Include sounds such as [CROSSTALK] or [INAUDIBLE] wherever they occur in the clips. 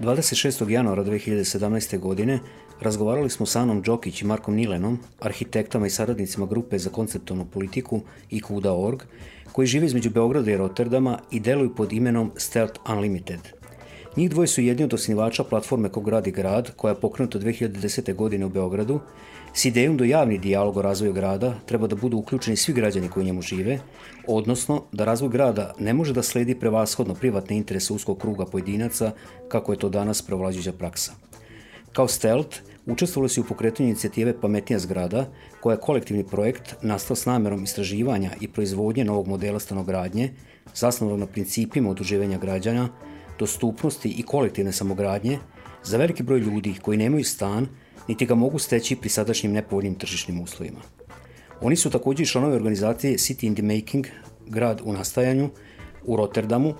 26. januara 2017. godine razgovarali smo sa Anom Đokić i Markom Nilenom, arhitektama i saradnicima grupe za konceptualnu politiku i Kuda.org, koji žive između Beograda i Rotterdama i deluju pod imenom Stealth Unlimited. Njih dvoje su jedni od osnivača platforme Kog gradi grad, koja je pokrenuta 2010. godine u Beogradu s idejom da javni dijalog o razvoju grada treba da budu uključeni svi građani koji njemu žive, odnosno da razvoj grada ne može da sledi prevashodno privatne interese uskog kruga pojedinaca kako je to danas prevlađuća praksa. Kao Stelt, učestvovali su u pokretanju inicijative Pametnija zgrada, koja je kolektivni projekt nastao s namerom istraživanja i proizvodnje novog modela stanogradnje, zasnovanog na principima oduživanja građana, dostupnosti i kolektivne samogradnje za veliki broj ljudi koji nemaju stan, niti ga mogu steći pri sadašnjim nepovoljnim tržišnim uslovima. Oni su takođe i članovi organizacije City in the Making, grad u nastajanju, u Rotterdamu,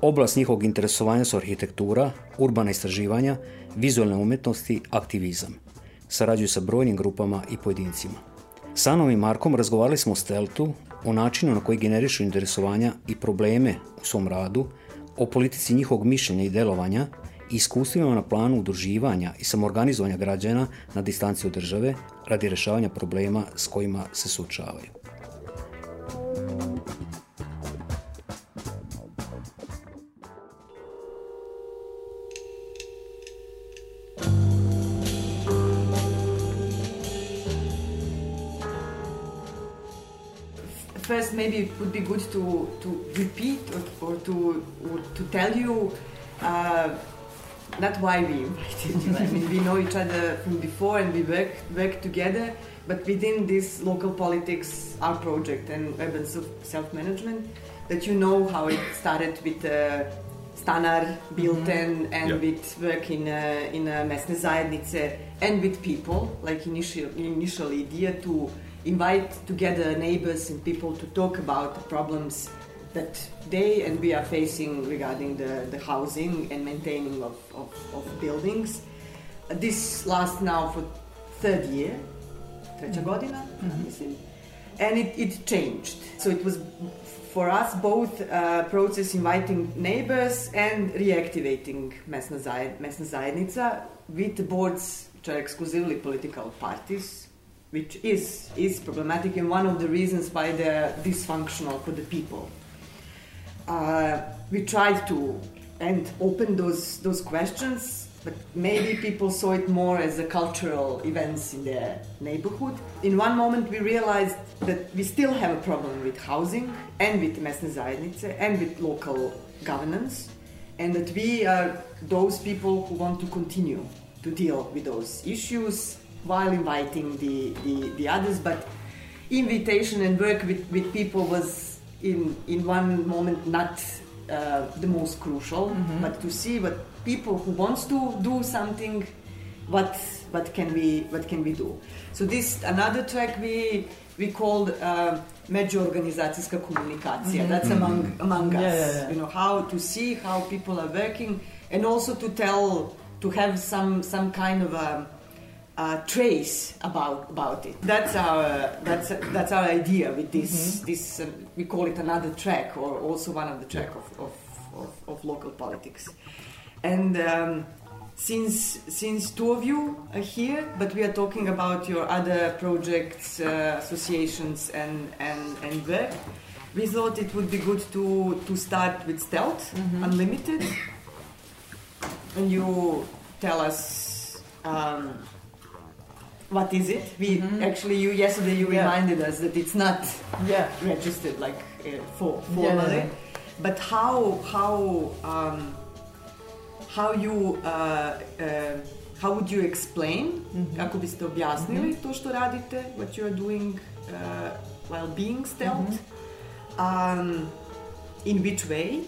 oblast njihovog interesovanja su arhitektura, urbana istraživanja, vizualne umetnosti, aktivizam. Sarađuju sa brojnim grupama i pojedincima. Sa Anom i Markom razgovarali smo o Steltu, o načinu na koji generišu interesovanja i probleme u svom radu, o politici njihovog mišljenja i delovanja iskustvima na planu udruživanja i samorganizovanja građana na distanci od države radi rešavanja problema s kojima se suočavaju. first maybe it would be good to, to repeat or, or to or to tell you uh, not why we invited you. I mean, we know each other from before and we work work together. But within this local politics, our project and urban self management, that you know how it started with. Uh, Stanar Bilten mm-hmm. and yeah. with work in uh, in uh, mesne zajednice and with people like initial initial idea to invite together neighbors and people to talk about the problems that they and we are facing regarding the, the housing and maintaining of, of, of buildings. Uh, this lasts now for third year, treća mm-hmm. godina, mm-hmm. and it, it changed. So it was for us both a process inviting neighbors and reactivating mesna, zajed, mesna zajednica with the boards which are exclusively political parties which is is problematic and one of the reasons why they're dysfunctional for the people. Uh, we tried to and open those those questions, but maybe people saw it more as a cultural events in their neighborhood. In one moment, we realized that we still have a problem with housing and with mesne and with local governance, and that we are those people who want to continue to deal with those issues while inviting the, the, the others, but invitation and work with, with people was in, in one moment not uh, the most crucial, mm-hmm. but to see what people who wants to do something, what what can we what can we do? So this another track we we called uh, međuorganizacijska komunikacija. Mm-hmm. That's mm-hmm. among among us. Yeah, yeah, yeah. You know how to see how people are working, and also to tell to have some some kind of a uh, trace about about it. That's our that's that's our idea with this mm-hmm. this uh, we call it another track or also one of the track of of, of, of local politics. And um, since since two of you are here, but we are talking about your other projects, uh, associations, and and and work. We thought it would be good to to start with Stealth mm-hmm. Unlimited, and you tell us. Um, what is it? We mm-hmm. actually you yesterday you yeah. reminded us that it's not yeah. registered like uh, for, formally, yeah. but how how um, how you uh, uh, how would you explain mm-hmm. kako biste objasnili mm-hmm. to što radite what you are doing uh, while being stealth mm-hmm. um, in which way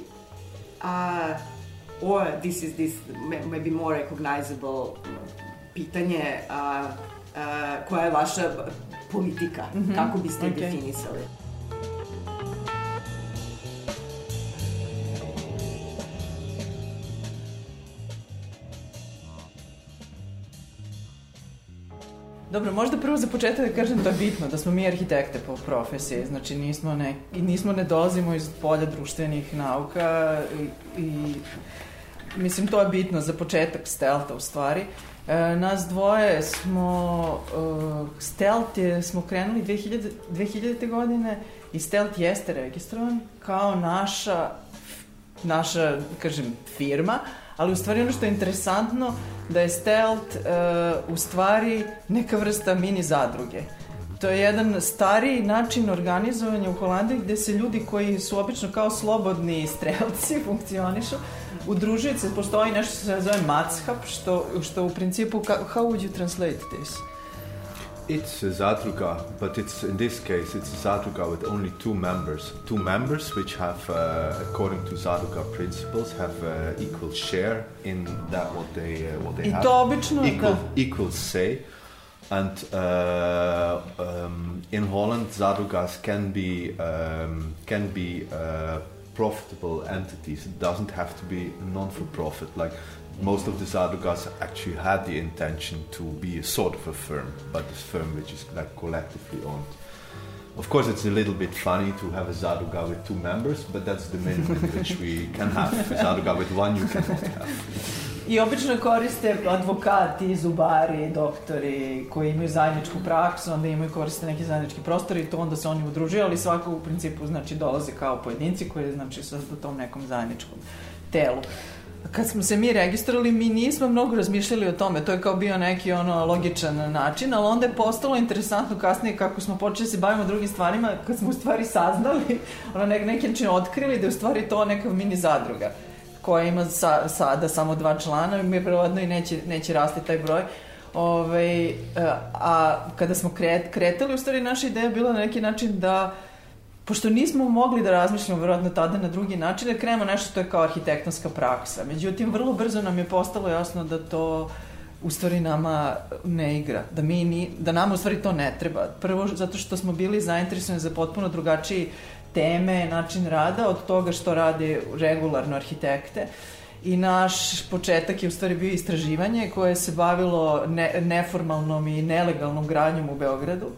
uh, or this is this maybe more recognizable pitanje uh, uh, koja je vaša politika, mm -hmm. kako biste okay. definisali? Dobro, možda prvo za početak da kažem da je bitno da smo mi arhitekte po profesiji, znači nismo ne, nismo ne dolazimo iz polja društvenih nauka i, i mislim to je bitno za početak stelta u stvari. E, nas dvoje smo, uh, stelt je, smo krenuli 2000, 2000. godine i stelt jeste registrovan kao naša, naša, kažem, firma, ali u stvari ono što je interesantno da je Stelt uh, u stvari neka vrsta mini zadruge. To je jedan stariji način organizovanja u Holandiji gde se ljudi koji su obično kao slobodni strelci [LAUGHS] funkcionišu, udružuju se, postoji nešto što se zove matshab, što, što u principu, how would you translate this? It's a Zadruga, but it's in this case it's a Zadruga with only two members. Two members which have, uh, according to Zadruga principles, have uh, equal share in that what they uh, what they I have. to obično equal, da. equal say. And uh, um, in Holland, Zadrugas can be um, can be uh, profitable entities. It doesn't have to be non-for-profit. Like most of the Zadugas actually had the intention to be a sort of a firm, but a firm which is like collectively owned. Of course, it's a little bit funny to have a Zaduga with two members, but that's the minimum [LAUGHS] which we can have. A Zaduga with one you cannot have. I obično koriste advokati, zubari, doktori koji imaju zajedničku praksu, onda imaju koriste neki zajednički prostor i to onda se oni udružuju, ali svako u principu znači dolaze kao pojedinci koji znači sa tom nekom zajedničkom telu kad smo se mi registrovali, mi nismo mnogo razmišljali o tome. To je kao bio neki ono logičan način, ali onda je postalo interesantno kasnije kako smo počeli da se bavimo drugim stvarima, kad smo u stvari saznali, ono nek, neki način otkrili da je u stvari to neka mini zadruga koja ima sa, sada samo dva člana i mi verovatno i neće, neće rasti taj broj. Ove, ovaj, a kada smo kret, kretali, u stvari naša ideja bila na neki način da pošto nismo mogli da razmišljamo verovatno tada na drugi način, da krenemo nešto što je kao arhitektonska praksa. Međutim, vrlo brzo nam je postalo jasno da to u stvari nama ne igra, da, mi ni, da nama u stvari to ne treba. Prvo zato što smo bili zainteresovani za potpuno drugačiji teme, način rada od toga što rade regularno arhitekte. I naš početak je u stvari bio istraživanje koje se bavilo ne, neformalnom i nelegalnom gradnjom u Beogradu. Uh,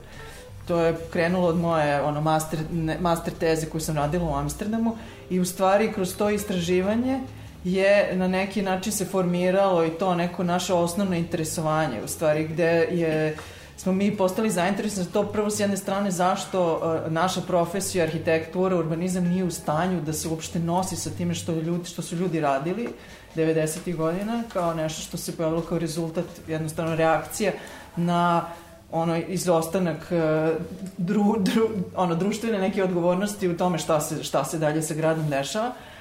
to je krenulo od moje ono, master, ne, master teze koju sam radila u Amsterdamu i u stvari kroz to istraživanje je na neki način se formiralo i to neko naše osnovno interesovanje u stvari gde je smo mi postali zainteresovani za to prvo s jedne strane zašto uh, naša profesija arhitektura, urbanizam nije u stanju da se uopšte nosi sa time što, ljudi, što su ljudi radili 90. godina kao nešto što se pojavilo kao rezultat jednostavno reakcija na ono izostanak e, dru, dru, ono društvene neke odgovornosti u tome šta se, šta se dalje sa gradom dešava. Uh,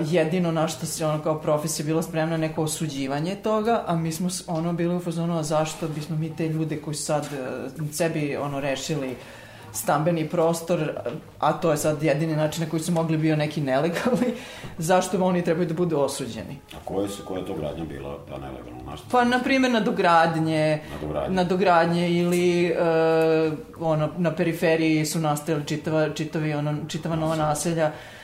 jedino na što se ono kao profesija bila spremna neko osuđivanje toga, a mi smo ono bili u fazonu, a zašto bismo mi te ljude koji sad uh, sebi ono rešili uh, stambeni prostor, a to je sad jedini način na koji su mogli bio neki nelegalni, [LAUGHS] zašto oni trebaju da budu osuđeni? A koje su, koja je to gradnja bila ta nelegalna? Na pa, na primjer, na dogradnje, na dogradnje, na dogradnje ili uh, ono, na periferiji su nastajali čitava, čitavi, ono, čitava nova naselja uh,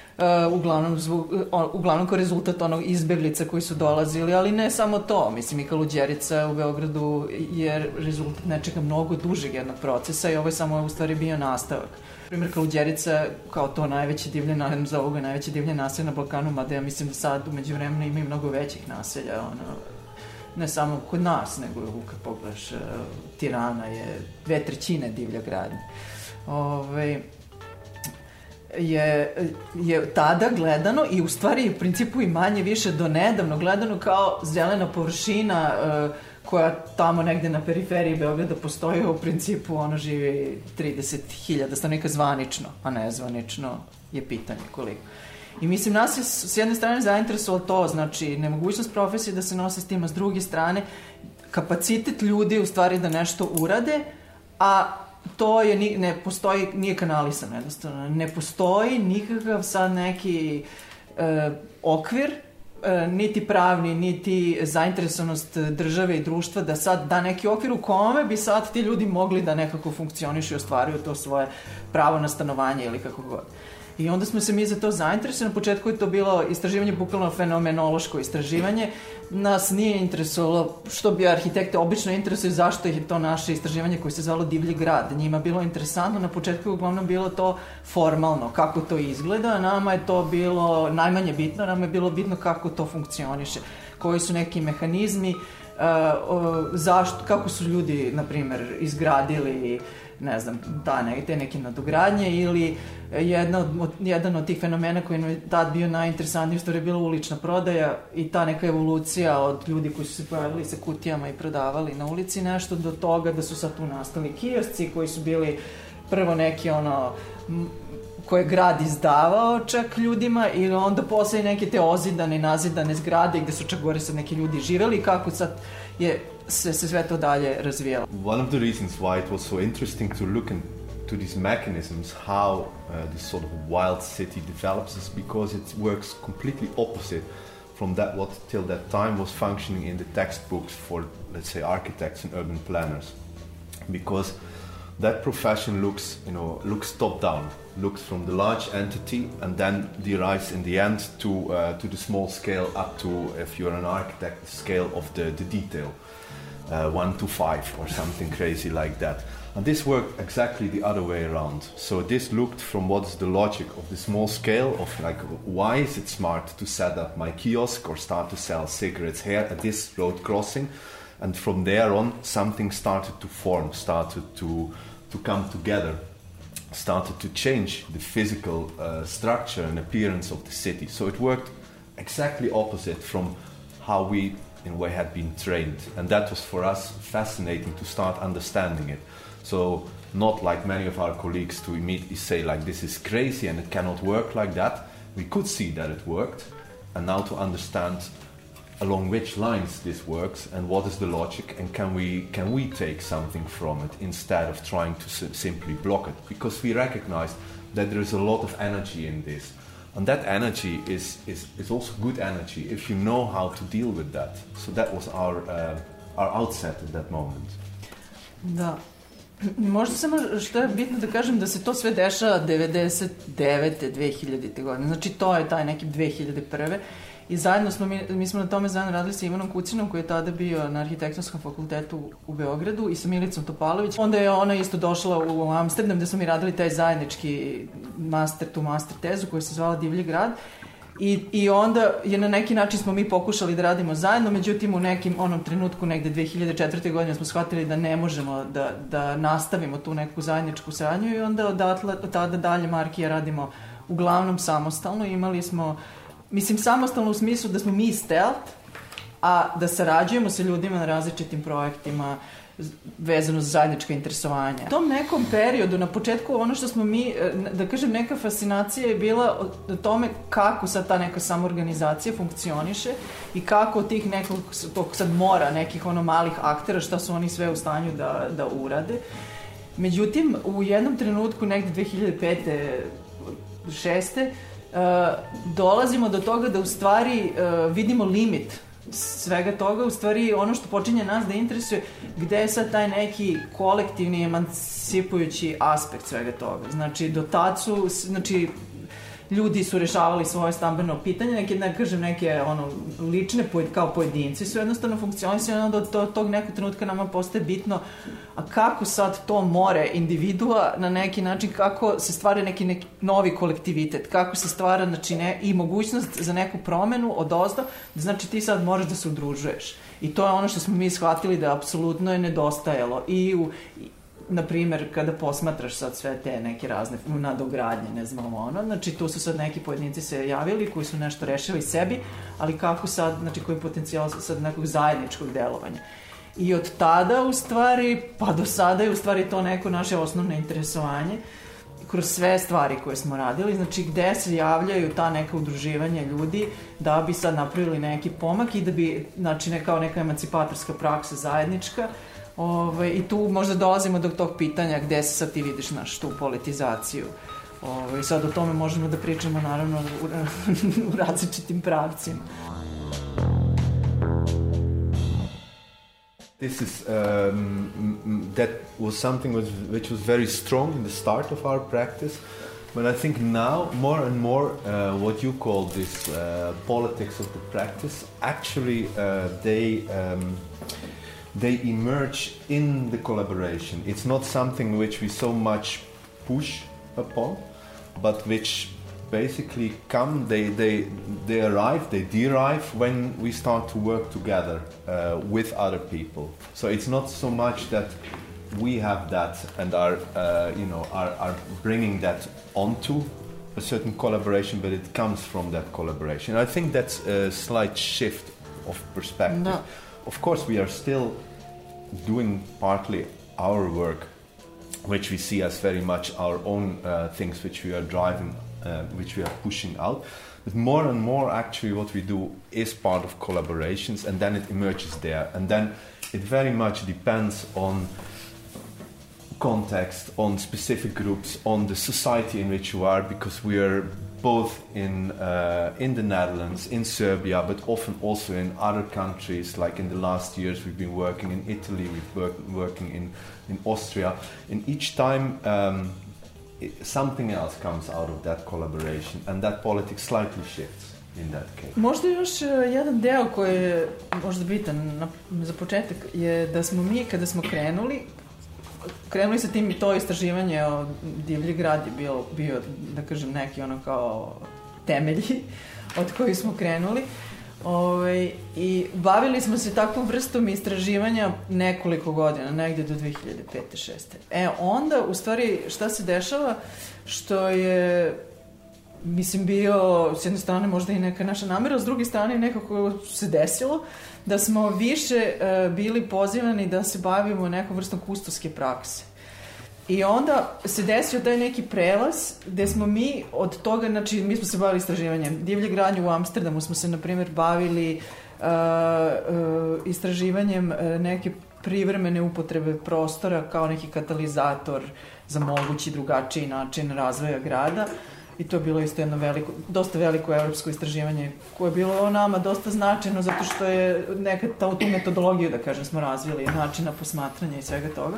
uglavnom, zvuk, uh, uglavnom kao rezultat onog izbeglica koji su dolazili, ali ne samo to. Mislim, i Kaluđerica u Beogradu je rezultat nečega mnogo dužeg jednog procesa i ovo je samo u stvari bio nastavak. Primjer, Kaluđerica, kao to najveće divlje, za ovoga najveće divlje naselje na Balkanu, mada ja mislim da sad umeđu vremena ima i mnogo većih naselja, ono, ne samo kod nas, nego kad pogledaš, uh, Tirana je dve trećine divlja gradnje. Ove, ovaj, je, je tada gledano i u stvari u principu i manje više do nedavno gledano kao zelena površina uh, koja tamo negde na periferiji Beograda postoji, u principu ono živi 30.000 stanovnika zvanično, a ne zvanično je pitanje koliko. I mislim, nas je s jedne strane zainteresovalo to, znači nemogućnost profesije da se nose s tim, a s druge strane kapacitet ljudi u stvari da nešto urade, a to je, ne postoji, nije kanalisano jednostavno. Ne postoji nikakav sad neki e, okvir e, niti pravni, niti zainteresovanost države i društva da sad da neki okvir u kome bi sad ti ljudi mogli da nekako funkcionišu i ostvaruju to svoje pravo na stanovanje ili kako god. I onda smo se mi za to zainteresovali. Na početku je to bilo istraživanje, bukvalno fenomenološko istraživanje. Nas nije interesovalo, što bi arhitekte obično interesuje, zašto je to naše istraživanje koje se zvalo Divlji grad. Njima bilo interesantno, na početku je uglavnom bilo to formalno, kako to izgleda. Nama je to bilo najmanje bitno, nama je bilo bitno kako to funkcioniše, koji su neki mehanizmi, uh, uh, zašto, kako su ljudi, na primer, izgradili ne znam, ta, ne, te neke nadogradnje ili jedna od, jedan od tih fenomena koji je tad bio najinteresantniji što je bila ulična prodaja i ta neka evolucija od ljudi koji su se pojavili sa kutijama i prodavali na ulici nešto do toga da su sad tu nastali kiosci koji su bili prvo neki ono koje je grad izdavao čak ljudima i onda posle neke te ozidane nazidane zgrade gde su čak gore sad neki ljudi živeli kako sad je se, se sve to dalje razvijalo. One of the reasons why it was so interesting to look into these mechanisms, how uh, this sort of wild city develops, is because it works completely opposite from that what till that time was functioning in the textbooks for, let's say, architects and urban planners. Because that profession looks, you know, looks top down, looks from the large entity, and then derives in the end to uh, to the small scale up to, if you're an architect, the scale of the, the detail, uh, one to five or something crazy like that. And this worked exactly the other way around. So this looked from what's the logic of the small scale of like why is it smart to set up my kiosk or start to sell cigarettes here at this road crossing and from there on something started to form started to to come together started to change the physical uh, structure and appearance of the city so it worked exactly opposite from how we in way had been trained. And that was for us fascinating to start understanding it. So not like many of our colleagues to immediately say like this is crazy and it cannot work like that. We could see that it worked. And now to understand along which lines this works and what is the logic and can we can we take something from it instead of trying to simply block it. Because we recognize that there is a lot of energy in this and that energy is, is, is also good energy if you know how to deal with that so that was our uh, our outset at that moment Da. Možda samo što je bitno da kažem da se to sve dešava 99. 2000. godine. Znači to je taj neki 2001. I zajedno smo, mi, mi smo na tome zajedno radili sa Ivanom Kucinom koji je tada bio na arhitektonskom fakultetu u Beogradu i sa Milicom Topalović. Onda je ona isto došla u Amsterdam gde smo mi radili taj zajednički master, tu master tezu koja se zvala Divlji grad. I, I onda je na neki način smo mi pokušali da radimo zajedno, međutim u nekim onom trenutku negde 2004. godine smo shvatili da ne možemo da, da nastavimo tu neku zajedničku saradnju i onda odatle, od tada dalje Markija radimo uglavnom samostalno. Imali smo, mislim samostalno u smislu da smo mi stealth, a da sarađujemo sa ljudima na različitim projektima, vezano za zajednička interesovanja. U tom nekom periodu, na početku, ono što smo mi, da kažem, neka fascinacija je bila o tome kako sad ta neka samorganizacija funkcioniše i kako tih nekog, tog sad mora nekih ono malih aktera, šta su oni sve u stanju da, da urade. Međutim, u jednom trenutku, negde 2005. 6. Uh, dolazimo do toga da u stvari uh, vidimo limit svega toga, u stvari ono što počinje nas da interesuje, gde je sad taj neki kolektivni emancipujući aspekt svega toga. Znači, do tad su, znači, ljudi su rešavali svoje stambeno pitanje, neke, ne kažem, neke ono, lične pojed, kao pojedinci su jednostavno funkcionisali, onda od to, tog nekog trenutka nama postaje bitno a kako sad to more individua na neki način, kako se stvara neki, neki novi kolektivitet, kako se stvara znači, ne, i mogućnost za neku promenu od ozda, znači ti sad moraš da se udružuješ. I to je ono što smo mi shvatili da apsolutno je nedostajalo i u, na primer, kada posmatraš sad sve te neke razne nadogradnje, ne znam ono, znači tu su sad neki pojedinci se javili koji su nešto rešili sebi, ali kako sad, znači koji potencijal sad nekog zajedničkog delovanja. I od tada, u stvari, pa do sada je u stvari to neko naše osnovno interesovanje kroz sve stvari koje smo radili, znači gde se javljaju ta neka udruživanja ljudi da bi sad napravili neki pomak i da bi, znači ne kao neka emancipatorska praksa zajednička, Ove, I tu možda dolazimo do tog pitanja gde se sad ti vidiš naš tu politizaciju Ovo, I sad o tome možemo da pričamo naravno u, [LAUGHS] u različitim pravcima. This is um, that was something which was very strong in the start of our practice, but I think now more and more uh, what you call this uh, politics of the practice actually uh, they um, they emerge in the collaboration. It's not something which we so much push upon, but which basically come, they, they, they arrive, they derive when we start to work together uh, with other people. So it's not so much that we have that and are, uh, you know, are, are bringing that onto a certain collaboration, but it comes from that collaboration. I think that's a slight shift of perspective. No. Of course, we are still doing partly our work, which we see as very much our own uh, things, which we are driving uh, which we are pushing out. But more and more, actually, what we do is part of collaborations, and then it emerges there. And then it very much depends on context, on specific groups, on the society in which you are, because we are both in uh, in the Netherlands, in Serbia, but often also in other countries. Like in the last years, we've been working in Italy, we've been working in in Austria. In each time. Um, something else comes out of that collaboration and that politics slightly shifts in that case. Možda još uh, jedan deo koji je možda bitan na, za početak je da smo mi kada smo krenuli krenuli sa tim i to istraživanje o divlji grad je bio, bio da kažem neki ono kao temelji [LAUGHS] od kojih smo krenuli Ove, ovaj, I bavili smo se takvom vrstom istraživanja nekoliko godina, negde do 2005. 6. E, onda, u stvari, šta se dešava? Što je mislim, bio s jedne strane možda i neka naša namera, s druge strane nekako se desilo da smo više uh, bili pozivani da se bavimo nekom vrstom kustoske prakse. I onda se desio taj neki prelaz gde smo mi od toga, znači mi smo se bavili istraživanjem divlje gradnje u Amsterdamu, smo se na primjer bavili uh, uh, istraživanjem uh, neke privremene upotrebe prostora kao neki katalizator za mogući drugačiji način razvoja grada i to je bilo isto jedno veliko, dosta veliko evropsko istraživanje koje je bilo nama dosta značajno zato što je neka ta, tu metodologiju da kažem smo razvili načina posmatranja i svega toga.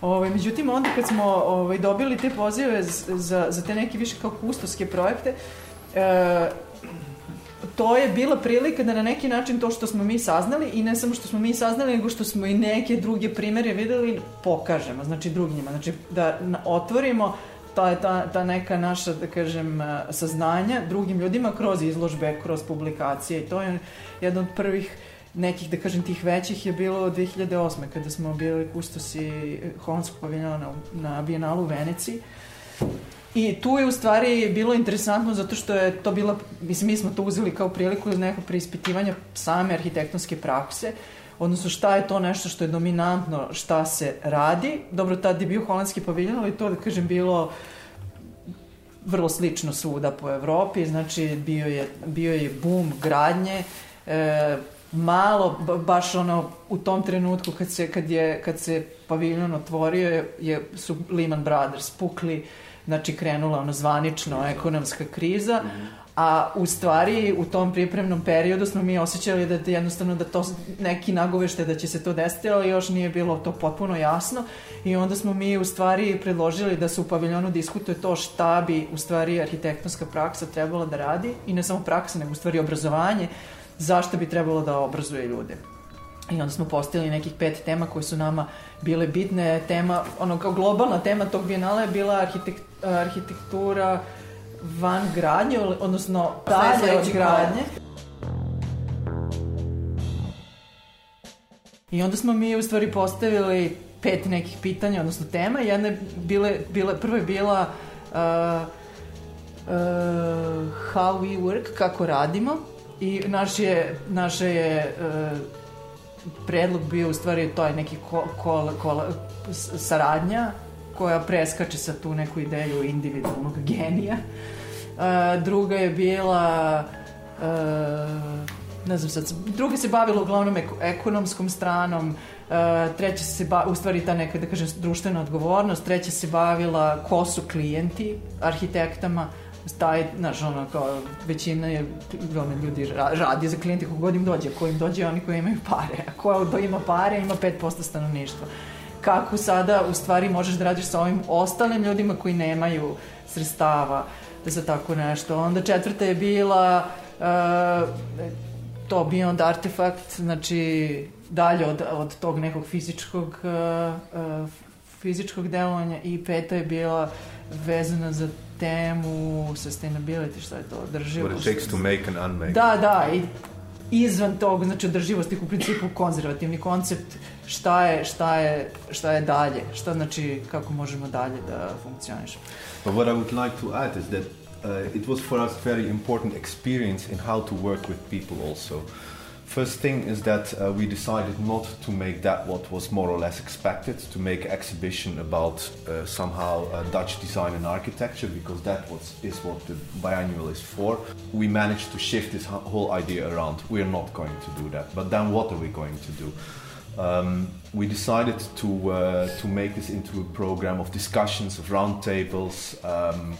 Ovaj, međutim, onda kad smo ovaj, dobili te pozive za, za te neke više kao kustoske projekte, e, to je bila prilika da na neki način to što smo mi saznali i ne samo što smo mi saznali, nego što smo i neke druge primere videli, pokažemo, znači drugima, znači da otvorimo ta, ta, ta neka naša, da kažem, saznanja drugim ljudima kroz izložbe, kroz publikacije i to je jedan od prvih nekih, da kažem, tih većih je bilo 2008. kada smo bili kustosi holandskog paviljona na, na Bijenalu u Veneciji. I tu je u stvari bilo interesantno zato što je to bila, mislim, mi smo to uzeli kao priliku neko preispitivanja same arhitektonske prakse, odnosno šta je to nešto što je dominantno, šta se radi. Dobro, tad je bio holandski paviljon, ali to, da kažem, bilo vrlo slično svuda po Evropi, znači bio je, bio je boom gradnje, e, malo baš ono u tom trenutku kad se kad je kad se paviljon otvorio je, je su Lehman Brothers pukli znači krenula ono zvanično ekonomska kriza mm -hmm. A u stvari u tom pripremnom periodu smo mi osjećali da jednostavno da to neki nagovešte da će se to desiti ali još nije bilo to potpuno jasno i onda smo mi u stvari predložili da se u paviljonu diskutuje to šta bi u stvari arhitektonska praksa trebala da radi i ne samo praksa nego u stvari obrazovanje zašto bi trebalo da obrazuje ljude. I onda smo postavili nekih pet tema koje su nama bile bitne. Tema, ono kao globalna tema tog bijenala je bila arhitek, arhitektura van gradnje, odnosno dalje od gradnje. I onda smo mi u stvari postavili pet nekih pitanja, odnosno tema. Jedna je bile, bile, prva je bila uh, uh, how we work, kako radimo I naš je, naše je uh, predlog bio u stvari to je neki ko, ko, ko, saradnja koja preskače sa tu neku ideju individualnog genija. Uh, druga je bila uh, ne znam sad, druga se bavila uglavnom ek ekonomskom stranom, Uh, treća se ba, u stvari ta neka da kažem društvena odgovornost, treća se bavila ko su klijenti arhitektama, taj, znaš, ono, kao, većina je, ono, ljudi radi za klijente kogod im dođe, ko im dođe, oni koji imaju pare, a ko ima pare, ima 5% stanovništva. Kako sada, u stvari, možeš da radiš sa ovim ostalim ljudima koji nemaju sredstava za tako nešto. Onda četvrta je bila uh, to Beyond Artifact, znači dalje od, od tog nekog fizičkog uh, uh, fizičkog delovanja i peta je bila vezana za temu sustainability, šta je to, održivost. What it takes to make and unmake. Da, da, i izvan znači u principu konzervativni koncept šta je, šta je, šta je dalje, šta znači kako možemo dalje da. But what I would like to add is that uh, it was for us very important experience in how to work with people also. First thing is that uh, we decided not to make that what was more or less expected, to make exhibition about uh, somehow uh, Dutch design and architecture, because that was, is what the biannual is for. We managed to shift this whole idea around. We're not going to do that. But then what are we going to do? Um, we decided to, uh, to make this into a program of discussions, of roundtables, um,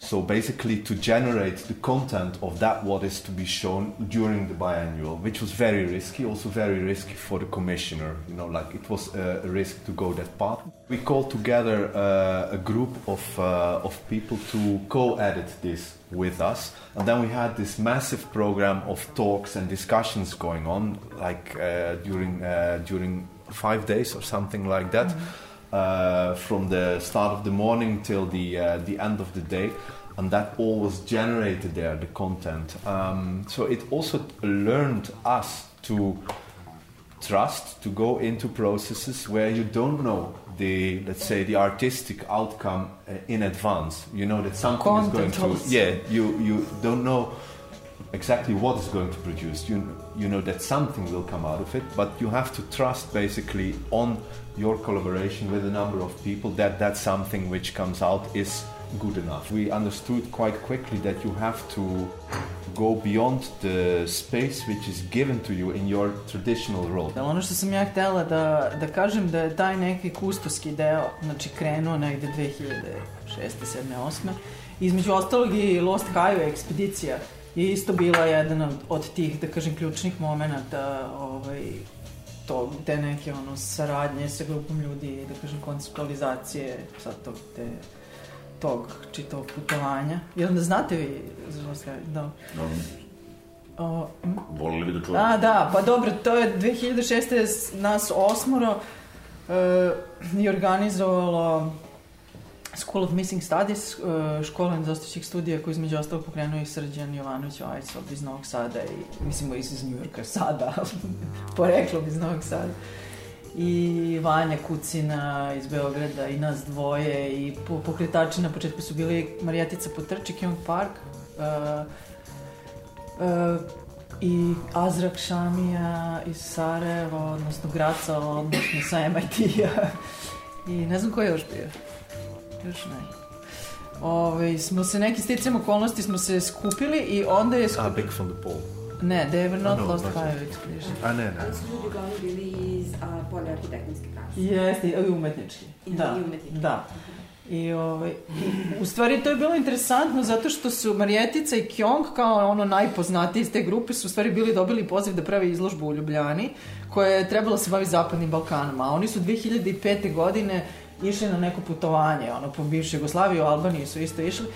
so basically to generate the content of that what is to be shown during the biannual, which was very risky, also very risky for the commissioner. You know, like it was a, risk to go that path. We called together uh, a group of uh, of people to co-edit this with us, and then we had this massive program of talks and discussions going on, like uh, during uh, during five days or something like that. Mm-hmm uh, from the start of the morning till the uh, the end of the day, and that all was generated there, the content. Um, so it also learned us to trust to go into processes where you don't know the let's say the artistic outcome uh, in advance. You know that something content is going to yeah. You you don't know exactly what is going to produce. You, you know that something will come out of it, but you have to trust basically on your collaboration with a number of people that that something which comes out is good enough. We understood quite quickly that you have to go beyond the space which is given to you in your traditional role. Da, ono što sam ja htela da, da kažem da je taj neki kustoski deo, znači krenuo negde 2006. 7. 8. Između ostalog i Lost Highway ekspedicija je isto bila jedan od, od tih, da kažem, ključnih momenta ovaj, to, te neke ono, saradnje sa grupom ljudi, da kažem, konceptualizacije sad tog, te, tog čitavog putovanja. I onda znate vi što Da. No. O, hm? Volili bi da čujemo. A, da, pa dobro, to je 2006. nas osmoro uh, i organizovalo School of Missing Studies, uh, škola nedostajućih studija koju između ostalog pokrenuo i Srđan Jovanović Vajsov iz Novog Sada i mislim iz, iz Njujorka sada, [LAUGHS] poreklom iz Novog Sada. I Vanja Kucina iz Beograda i nas dvoje i po, pokretači na početku su bili Marijetica Potrčik, Young Park uh, uh, i Azrak Šamija iz Sarajeva, odnosno Graca, odnosno sa MIT-a. I ne znam ko je još bio. Još ne. Ove, smo se neki sticam okolnosti smo se skupili i onda je... Skup... A, Big from the Pole. Ne, they were not no, lost fire expedition. A ne, ne. Su ljudi uglavnom bili iz uh, polja arhitektonske prakse. Jeste, i umetnički. I, da, i umetnički. Da. I, ovaj, u stvari to je bilo interesantno zato što su Marijetica i Kjong kao ono najpoznatiji iz te grupe su u stvari bili dobili poziv da pravi izložbu u Ljubljani koja je trebala se bavi Zapadnim Balkanom, a oni su 2005. godine išli na neko putovanje, ono, po bivšoj Jugoslaviji, u Albaniji su isto išli.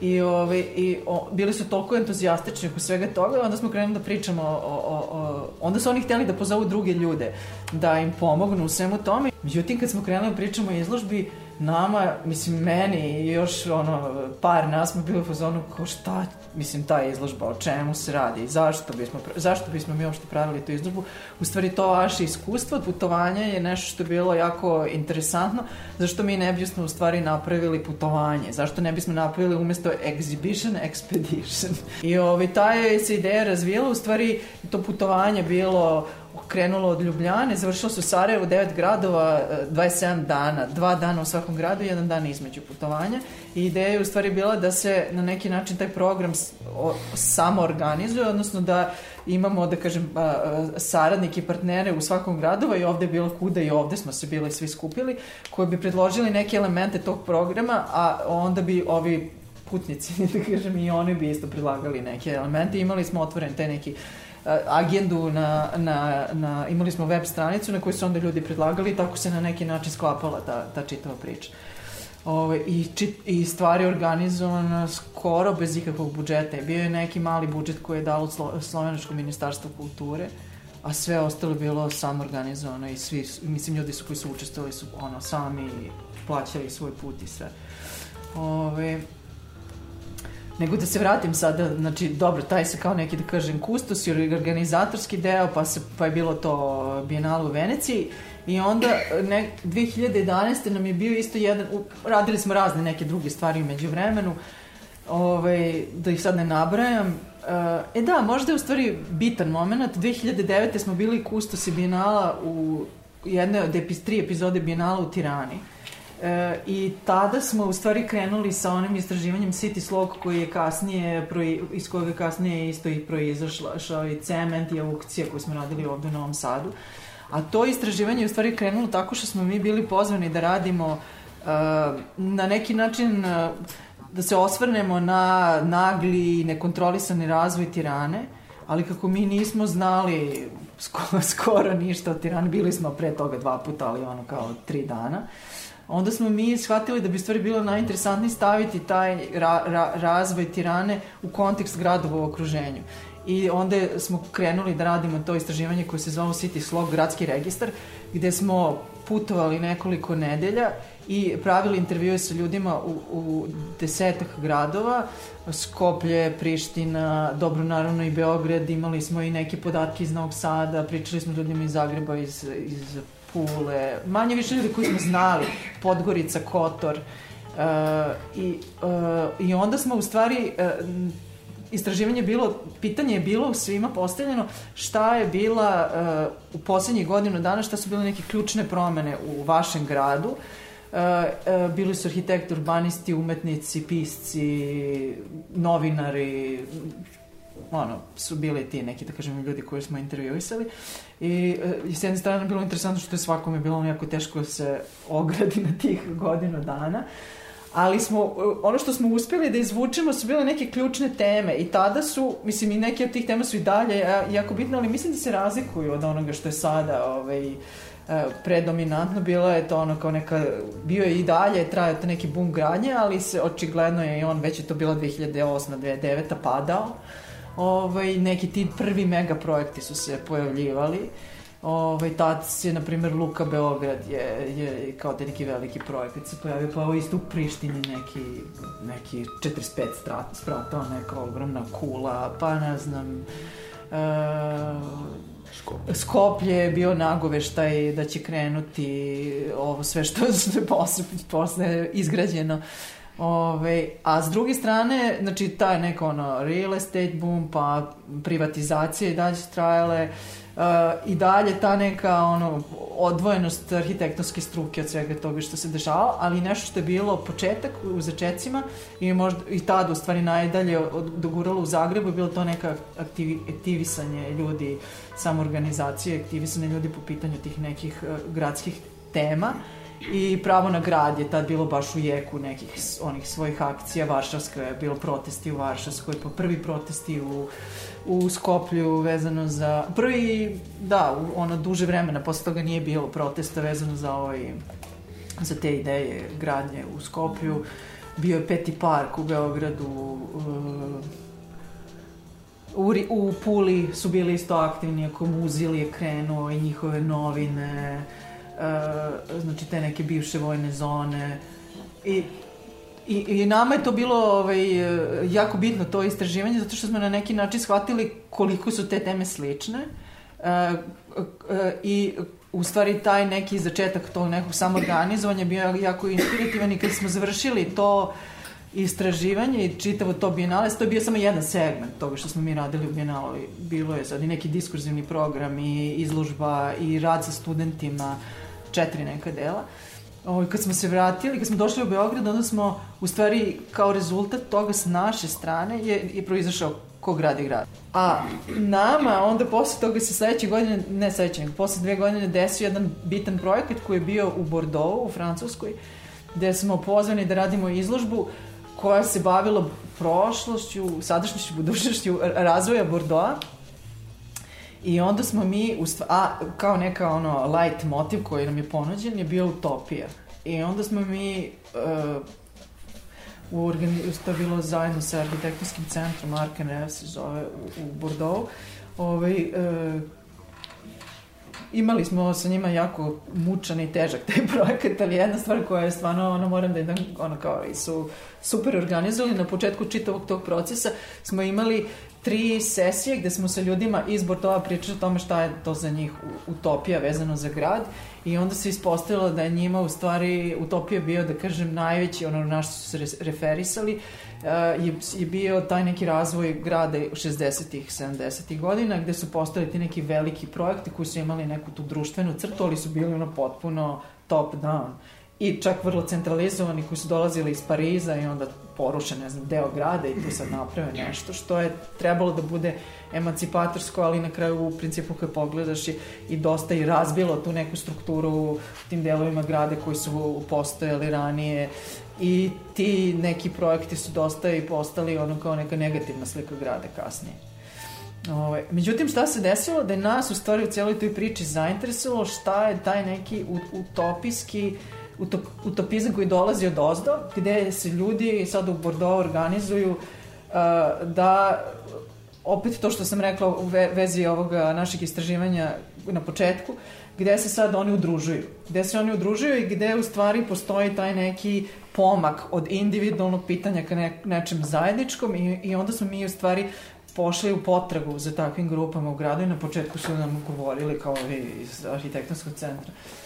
I, ove, ovaj, i o, bili su toliko entuzijastični oko svega toga, onda smo krenuli da pričamo o, o, o, onda su oni hteli da pozovu druge ljude, da im pomognu u svemu tome. Međutim, kad smo krenuli da pričamo o izložbi, nama, mislim, meni i još ono, par nas smo bili u fazonu kao šta, mislim, ta izložba, o čemu se radi, zašto bismo, zašto bismo mi uopšte pravili tu izložbu. U stvari, to vaše iskustvo putovanja je nešto što je bilo jako interesantno, zašto mi ne bismo u stvari napravili putovanje, zašto ne bismo napravili umesto exhibition, expedition. I ovaj, ta je se ideja razvijela, u stvari to putovanje bilo krenulo od Ljubljane, završilo se u Sarajevu, devet gradova, 27 e, dana, dva dana u svakom gradu, jedan dan između putovanja. I ideja je u stvari bila da se na neki način taj program samo organizuje, odnosno da imamo, da kažem, saradnike i partnere u svakom gradova i ovde je bila kuda i ovde smo se bili svi skupili, koji bi predložili neke elemente tog programa, a onda bi ovi putnici, [LAUGHS] da kažem, i oni bi isto predlagali neke elemente. Imali smo otvoren taj neki a, agendu na, na, na, imali smo web stranicu na kojoj su onda ljudi predlagali i tako se na neki način sklapala ta, ta čitava priča. Ove, i, čit, I stvar je organizovana skoro bez ikakvog budžeta. Bio je neki mali budžet koji je dalo Slo, Slovenačko ministarstvo kulture, a sve ostalo bilo samo organizovano i svi, mislim, ljudi su koji su učestvovali su ono, sami plaćali svoj put i sve. Ove, Nego da se vratim sada, znači, dobro, taj se kao neki, da kažem, kustos i organizatorski deo, pa, se, pa je bilo to Bienale u Veneciji i onda ne, 2011. nam je bio isto jedan, u, radili smo razne neke druge stvari umeđu vremenu, ovaj, da ih sad ne nabrajam. E da, možda je u stvari bitan moment. 2009. smo bili kustosi Bienala u jedne od epi, tri epizode Bienala u Tirani. E, I tada smo u stvari krenuli sa onim istraživanjem City Slog koji je kasnije, iz kojeg je kasnije isto i proizašao i cement i aukcija koju smo radili ovde u Novom Sadu. A to istraživanje je u stvari krenulo tako što smo mi bili pozvani da radimo uh, na neki način uh, da se osvrnemo na nagli i nekontrolisani razvoj tirane, ali kako mi nismo znali skoro, [LAUGHS] skoro ništa o tirani, bili smo pre toga dva puta, ali ono kao tri dana, onda smo mi shvatili da bi stvari bilo najinteresantnije staviti taj ra, ra, razvoj tirane u kontekst gradova u okruženju. I onda smo krenuli da radimo to istraživanje koje se zove City Slog, gradski registar, gde smo putovali nekoliko nedelja i pravili intervjue sa ljudima u, u desetak gradova, Skoplje, Priština, dobro naravno i Beograd, imali smo i neke podatke iz Novog Sada, pričali smo ljudima iz Zagreba, iz, iz Pule, manje više ljudi koji smo znali, Podgorica, Kotor, uh, i, uh, i onda smo u stvari uh, istraživanje bilo, pitanje je bilo svima postavljeno šta je bila uh, u poslednjih godinu dana, šta su bile neke ključne promene u vašem gradu. Uh, bili su arhitekti, urbanisti, umetnici, pisci, novinari, ono, su bili ti neki, da kažem, ljudi koji smo intervjuisali. I, I s jedne strane bilo interesantno što je svakome bilo jako teško da se ogradi na tih godinu dana. Ali smo, ono što smo uspeli da izvučemo su bile neke ključne teme i tada su, mislim i neke od tih tema su i dalje jako bitne, ali mislim da se razlikuju od onoga što je sada ovaj, e, predominantno bilo je to ono kao neka, bio je i dalje, trajao to neki bum gradnje, ali se očigledno je i on, već je to bilo 2008. 2009. padao ovaj, neki ti prvi mega projekti su se pojavljivali. Ovaj, tad se, na primjer, Luka Beograd je, je kao neki veliki projekat se pojavio, pa ovo isto u Prištini neki, neki 45 strat, sprata, neka ogromna kula, pa ne znam, uh, Skoplje. Skoplje je bio nagoveštaj da će krenuti ovo sve što je posle, posle izgrađeno Ove, a s druge strane, znači, ta neka ono, real estate boom, pa privatizacije i dalje su trajale, uh, i dalje ta neka ono, odvojenost arhitektonske struke od svega toga što se dešava, ali nešto što je bilo početak u začecima i možda i tada u stvari najdalje doguralo u Zagrebu je bilo to neka aktivi, aktivisanje ljudi, samoorganizacije, aktivisanje ljudi po pitanju tih nekih uh, gradskih tema. I pravo na grad je tad bilo baš u jeku nekih onih svojih akcija. Varšavska je bilo protesti u Varšavskoj, pa prvi protesti u, u Skoplju vezano za... Prvi, da, ono duže vremena, posle toga nije bilo protesta vezano za ovaj za te ideje gradnje u Skoplju. Bio je Peti park u Beogradu, uh, u, u Puli su bili isto aktivni, ako Muzil je krenuo i njihove novine, uh, znači te neke bivše vojne zone i I, I nama je to bilo ovaj, jako bitno to istraživanje zato što smo na neki način shvatili koliko su te teme slične uh, uh, i u stvari taj neki začetak tog nekog samorganizovanja bio jako inspirativan i kad smo završili to istraživanje i čitavo to bijenale, to je bio samo jedan segment toga što smo mi radili u bijenalu. Bilo je sad i neki diskurzivni program i izložba i rad sa studentima, uh, četiri neka dela. Ovaj, kad smo se vratili, kad smo došli u Beograd, onda smo, u stvari, kao rezultat toga s naše strane je, je proizašao ko gradi grad. A nama onda posle toga se sledeće godine, ne sledeće, nego posle dve godine desio jedan bitan projekat koji je bio u Bordeaux, u Francuskoj, gde smo pozvani da radimo izložbu koja se bavila prošlošću, sadašnjošću, budućnošću razvoja Bordeauxa. I onda smo mi, u a kao neka ono light motiv koji nam je ponuđen je bio utopija. I onda smo mi uh, u organi, to je bilo zajedno sa arhitektonskim centrom Arken se zove u, u Bordeaux. Ovaj, uh, imali smo sa njima jako mučan i težak taj [LAUGHS] projekat, ali jedna stvar koja je stvarno, ono, moram da jedan, ono, kao, i su super organizovali na početku čitavog tog procesa, smo imali tri sesije gde smo sa ljudima iz Bortova pričali o tome šta je to za njih utopija vezano za grad i onda se ispostavilo da je njima u stvari utopija bio, da kažem, najveći, ono na što su se referisali, je, je bio taj neki razvoj grada 60-ih, 70-ih godina, gde su postali ti neki veliki projekti koji su imali neku tu društvenu crtu, ali su bili ono potpuno top down i čak vrlo centralizovani koji su dolazili iz Pariza i onda poruše, ne znam, deo grada i tu sad naprave nešto što je trebalo da bude emancipatorsko, ali na kraju u principu kad pogledaš i, i dosta i razbilo tu neku strukturu u tim delovima grade koji su postojali ranije i ti neki projekti su dosta i postali ono kao neka negativna slika grada kasnije. Ove, ovaj, međutim, šta se desilo? Da je nas u stvari u cijeloj toj priči zainteresovalo šta je taj neki utopijski uh, utop, utopizam koji dolazi od ozdo, gde se ljudi sad u Bordeaux organizuju uh, da opet to što sam rekla u ve vezi ovoga našeg istraživanja na početku, gde se sad oni udružuju. Gde se oni udružuju i gde u stvari postoji taj neki pomak od individualnog pitanja ka ne, nečem zajedničkom i, i onda smo mi u stvari pošli u potragu za takvim grupama u gradu i na početku su nam govorili kao ovi iz arhitektonskog centra. Uh,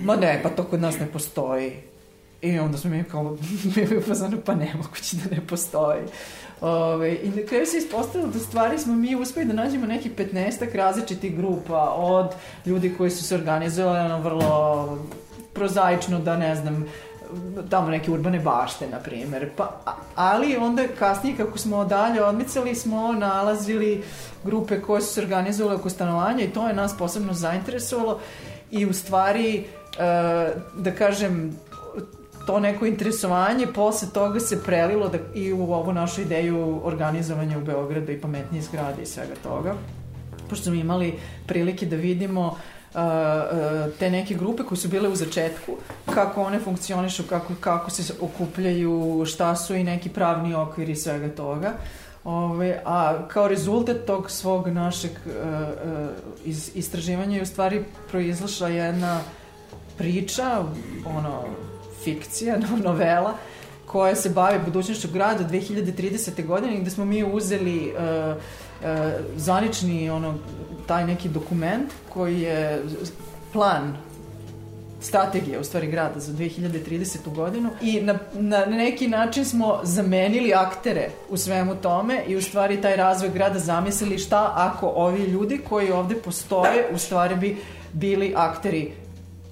ma ne, pa to kod nas ne postoji. I onda smo mi kao [LAUGHS] bili u fazonu, pa nemoguće da ne postoji. Ove, I na kraju se ispostavilo da stvari smo mi uspeli da nađemo neki 15 različitih grupa od ljudi koji su se organizovali na vrlo prozaično da ne znam tamo neke urbane bašte, na primjer. Pa, ali onda kasnije, kako smo dalje odmicali, smo nalazili grupe koje su se organizovale oko stanovanja i to je nas posebno zainteresovalo i u stvari Eh, da kažem, to neko interesovanje posle toga se prelilo da, i u ovu našu ideju organizovanja u Beogradu i pametnije zgrade i svega toga. Pošto smo imali prilike da vidimo uh, te neke grupe koje su bile u začetku, kako one funkcionišu, kako, kako se okupljaju, šta su i neki pravni okviri svega toga. Ove, a kao rezultat tog svog našeg uh, uh, iz, istraživanja je u stvari proizlašla jedna uh, priča, ono, fikcija, novela, koja se bavi budućnošću grada 2030. godine gde smo mi uzeli uh, uh, zvanični ono, taj neki dokument koji je plan strategije u stvari grada za 2030. godinu i na, na neki način smo zamenili aktere u svemu tome i u stvari taj razvoj grada zamislili šta ako ovi ljudi koji ovde postoje u stvari bi bili akteri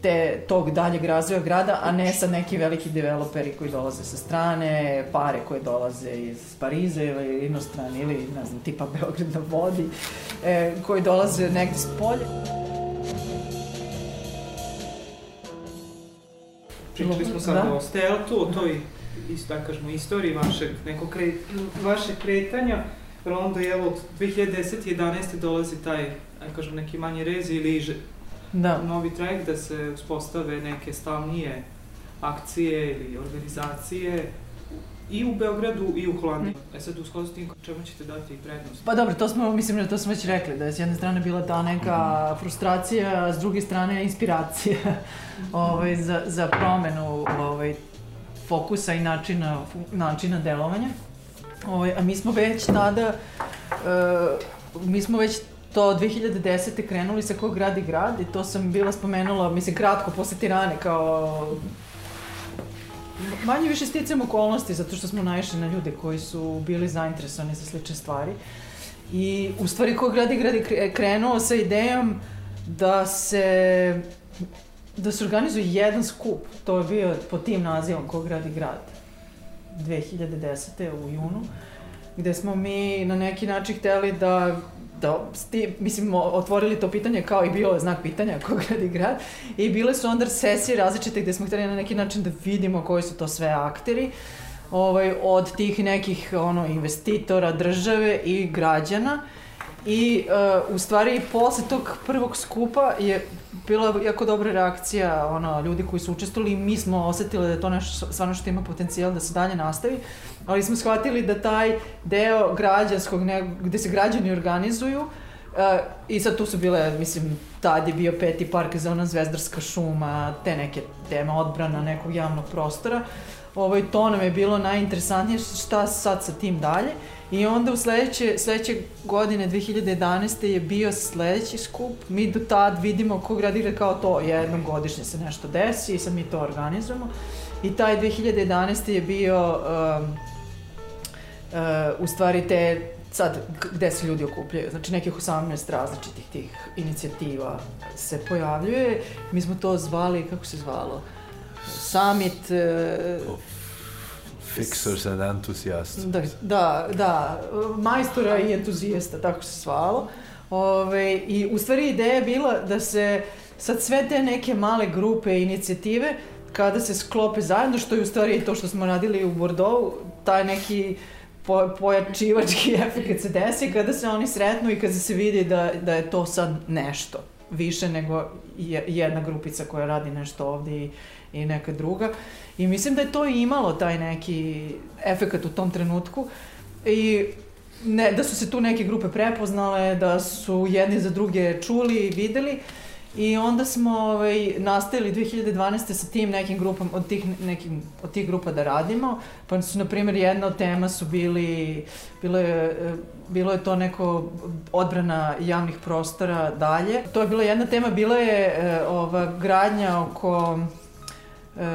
te, tog daljeg razvoja grada, a ne sa neki veliki developeri koji dolaze sa strane, pare koje dolaze iz Pariza ili inostrane ili, ne znam, tipa Beograd na vodi, e, koji dolaze negde s polja. Pričali smo sad da. o Steltu, o toj, isto da kažemo, istoriji vašeg, nekog kre, vašeg kretanja, jer onda je od 2010. 11. dolazi taj, kažem, neki manji rez ili da. novi trajekt da se uspostave neke stalnije akcije ili organizacije i u Beogradu i u Holandiji. Mm. E sad, u skladu s tim, čemu ćete dati prednost? Pa dobro, to smo, mislim da to smo već rekli, da je s jedne strane bila ta neka mm. frustracija, a s druge strane inspiracija [LAUGHS] ovaj, za, za promenu ovaj, fokusa i načina, načina delovanja. Ovaj, a mi smo već tada, uh, mi smo već to 2010. krenuli sa ko gradi grad i to sam bila spomenula, mislim, kratko posle Tirane kao manje više sticam okolnosti zato što smo naišli na ljude koji su bili zainteresovani za slične stvari. I u stvari ko gradi gradi krenuo sa idejom da se da se organizuje jedan skup. To je bio po tim nazivom ko gradi grad 2010. u junu, gde smo mi na neki način hteli da da, sti, mislim, otvorili to pitanje kao i bio znak pitanja [LAUGHS] ko gradi grad i bile su onda sesije različite gde smo hteli na neki način da vidimo koji su to sve akteri ovaj, od tih nekih ono, investitora, države i građana i uh, u stvari posle tog prvog skupa je bila jako dobra reakcija ono, ljudi koji su učestvovali i mi smo osetili da je to nešto stvarno što ima potencijal da se dalje nastavi, ali smo shvatili da taj deo građanskog, ne, gde se građani organizuju, Uh, I sad tu su bile, mislim, tad je bio peti park zona Zvezdarska šuma, te neke teme odbrana nekog javnog prostora. Ovaj, to nam je bilo najinteresantnije šta sad sa tim dalje. I onda u sledeće, sledeće godine, 2011. je bio sledeći skup. Mi do tad vidimo ko gradira kao to, jednom godišnje se nešto desi i sad mi to organizujemo. I taj 2011. je bio um, uh, u stvari te sad gde se ljudi okupljaju, znači nekih 18 različitih tih inicijativa se pojavljuje. Mi smo to zvali, kako se zvalo? Summit... Uh, Fixers and enthusiasts. Da, da, da, majstora i entuzijasta, tako se zvalo. Ove, I u stvari ideja je bila da se sad sve te neke male grupe inicijative kada se sklope zajedno, što je u stvari to što smo radili u Bordeaux, taj neki po, pojačivački [LAUGHS] efekt se desi kada se oni sretnu i kada se vidi da, da je to sad nešto više nego jedna grupica koja radi nešto ovde i, i neka druga. I mislim da je to imalo taj neki efekat u tom trenutku i ne, da su se tu neke grupe prepoznale, da su jedni za druge čuli i videli I onda smo ovaj, nastavili 2012. sa tim nekim grupama, od tih, nekim, od tih grupa da radimo. Pa su, na primjer, jedna od tema su bili, bilo je, bilo je to neko odbrana javnih prostora dalje. To je bila jedna tema, bila je e, ova gradnja oko e,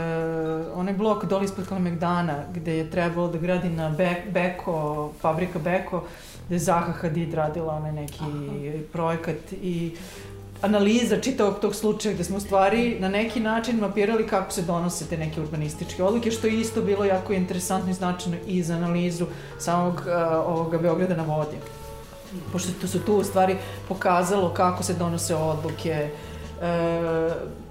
onaj blok dole ispod Kalemegdana, gde je trebalo da gradi na Be Beko, fabrika Beko, gde je Zaha Hadid radila onaj neki Aha. projekat i analiza čitavog tog slučaja gde smo u stvari na neki način mapirali kako se donose te neke urbanističke odluke, što je isto bilo jako interesantno i značajno i za analizu samog uh, ovoga Beograda na vodi. Pošto to su tu u stvari pokazalo kako se donose odluke, uh,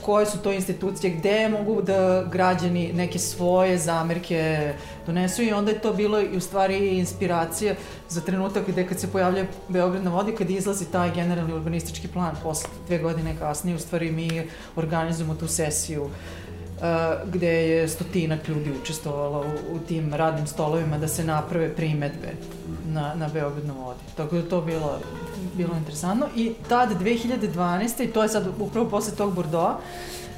koje su to institucije, gde mogu da građani neke svoje zamerke donesu i onda je to bilo i u stvari inspiracija za trenutak gde kad se pojavlja Beograd na vodi, kad izlazi taj generalni urbanistički plan posle dve godine kasnije, u stvari mi organizujemo tu sesiju. uh, gde je stotinak ljudi učestvovala u, u tim radnim stolovima da se naprave primetbe na, na Beograd na vodi. Tako da to bilo, bilo interesantno. I tad 2012. i to je sad upravo posle tog Bordeaux,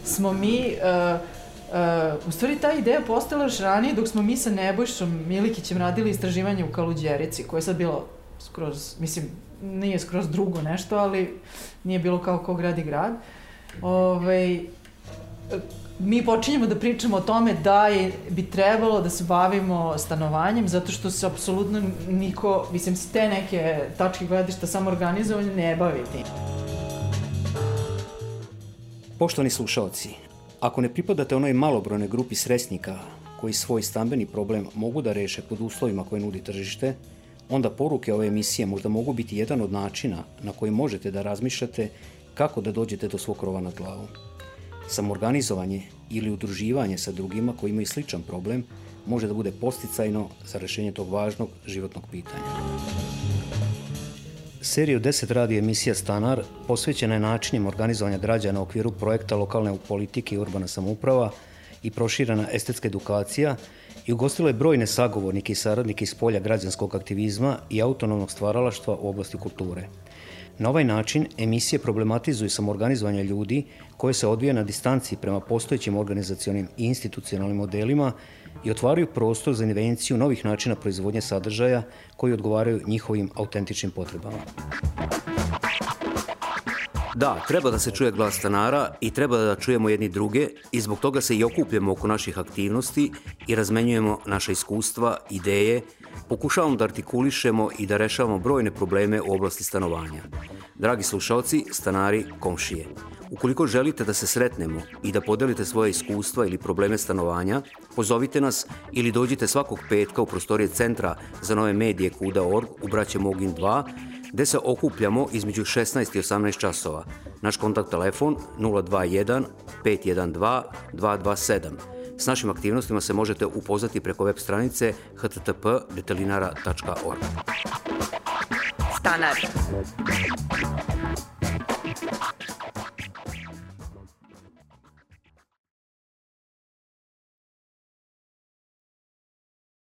smo mi uh, Uh, u stvari ta ideja postala još ranije dok smo mi sa Nebojšom Milikićem radili istraživanje u Kaluđerici, koje je sad bilo skroz, mislim, nije skroz drugo nešto, ali nije bilo kao ko gradi grad. Ove, ovaj, mi počinjemo da pričamo o tome da je, bi trebalo da se bavimo stanovanjem zato što se apsolutno niko, mislim, s te neke tačke gledišta samoorganizovanja ne bavi tim. Poštovani slušalci, ako ne pripadate onoj malobrojnoj grupi sresnika koji svoj stambeni problem mogu da reše pod uslovima koje nudi tržište, onda poruke ove emisije možda mogu biti jedan od načina na koji možete da razmišljate kako da dođete do svog krova nad glavom. Samorganizovanje ili udruživanje sa drugima koji imaju sličan problem može da bude posticajno za rešenje tog važnog životnog pitanja. Seriju 10 radi emisija Stanar posvećena je načinima organizovanja građana u okviru projekta lokalne politike i urbana samuprava i proširana estetska edukacija i ugostilo je brojne sagovornike i saradnike iz polja građanskog aktivizma i autonomnog stvaralaštva u oblasti kulture – Na ovaj način emisije problematizuju samorganizovanje ljudi koje se odvija na distanci prema postojećim organizacionim i institucionalnim modelima i otvaraju prostor za invenciju novih načina proizvodnje sadržaja koji odgovaraju njihovim autentičnim potrebama. Da, treba da se čuje glas stanara i treba da čujemo jedni druge i zbog toga se i okupljamo oko naših aktivnosti i razmenjujemo naša iskustva, ideje, pokušavamo da artikulišemo i da rešavamo brojne probleme u oblasti stanovanja. Dragi slušalci, stanari, komšije, ukoliko želite da se sretnemo i da podelite svoje iskustva ili probleme stanovanja, pozovite nas ili dođite svakog petka u prostorije Centra za nove medije Kuda.org u Braće Mogin 2, gde se okupljamo između 16 i 18 časova. Naš kontakt telefon 021 512 227. S našim aktivnostima se možete upoznati preko web stranice http detelinara.org. Stanar.